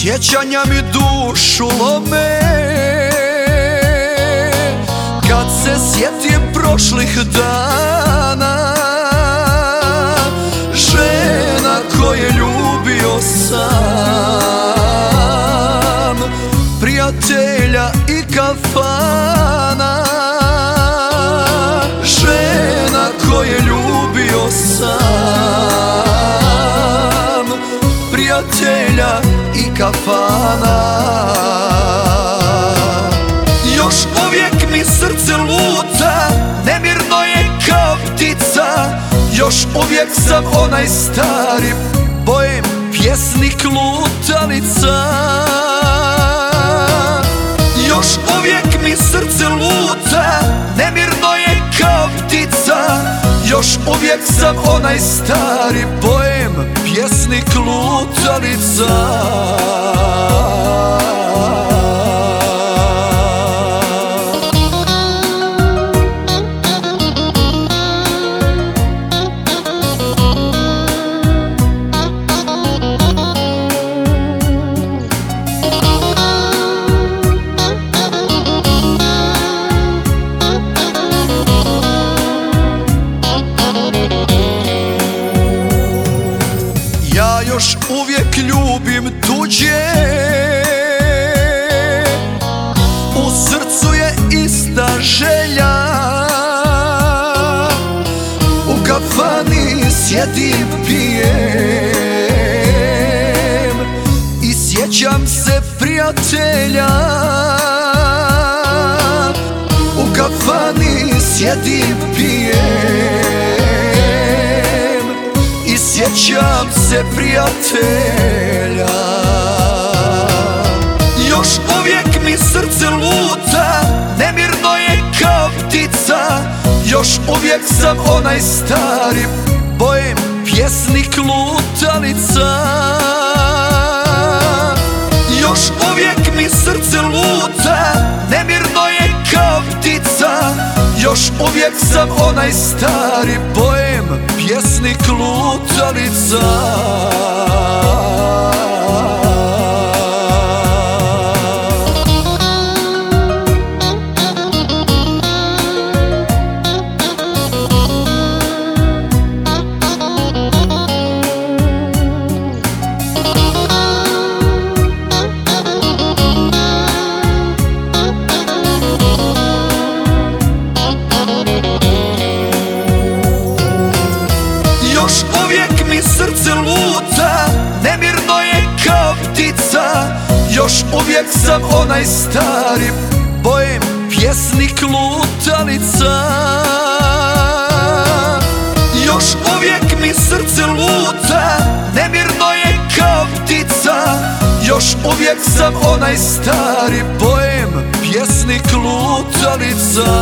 Sjećanja mi dušu lome. Kad se sjetim prošlih dana Žena koje ljubio sam Prijatelja i kafana Prijatelja i kafana. Još uvijek mi srce luta Nemirno je kao ptica. Još uvijek sam onaj stari Bojem pjesnik lutalica Još uvijek sam onaj stari Bojem pjesnik lutalica uvijek ljubim tuđe. U srcu je ista želja. U kafani sjedim pijem. I sjećam se prijatelja. U kafani sjedim pijem sjećam se prijatelja. Još uvijek mi srce luta Nemirno je kao ptica. Još uvijek sam onaj stari Bojem pjesnik lutalica Još uvijek sam onaj stari Bojem pjesnik lutalica Još uvijek sam onaj stari Bojem pjesnik lutalica. Još uvijek mi srce luta Nemirno je kao ptica. Još uvijek sam onaj stari Bojem pjesnik lutalica